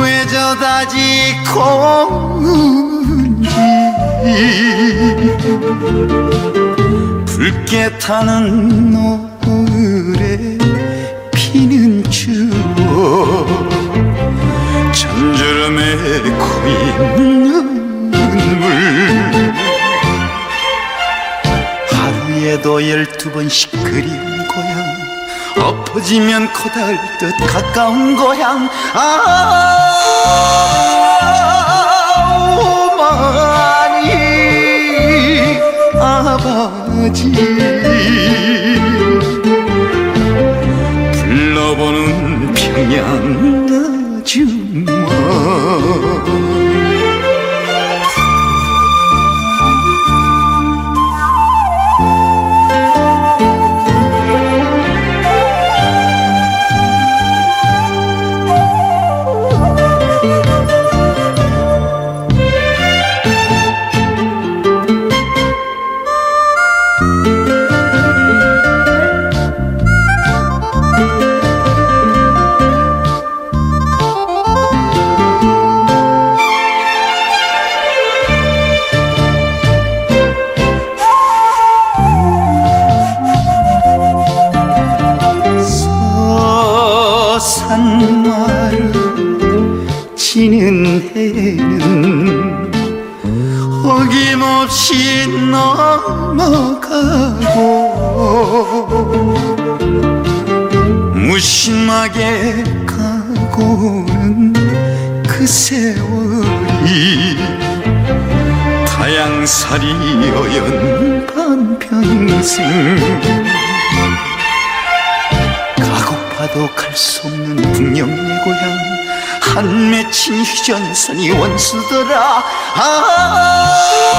왜 저다지 고운지 붉게 타는 노을에 피는 추억 잠저름에 고이는 눈물. 하루에도 열두 번씩 그리운 고향 엎어지면 코닿을 듯 가까운 고향. 아 오마니 아버지. 불러보는 평양 아줌마 지는 해는 어김없이 넘어가고 무심하게 가고는 그 세월이 타양살이 어연 반평생 가고파도 갈 수 없는 북녘 내 고향 한 맺힌 휴전선이 원수더라. 아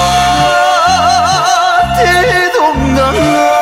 대동강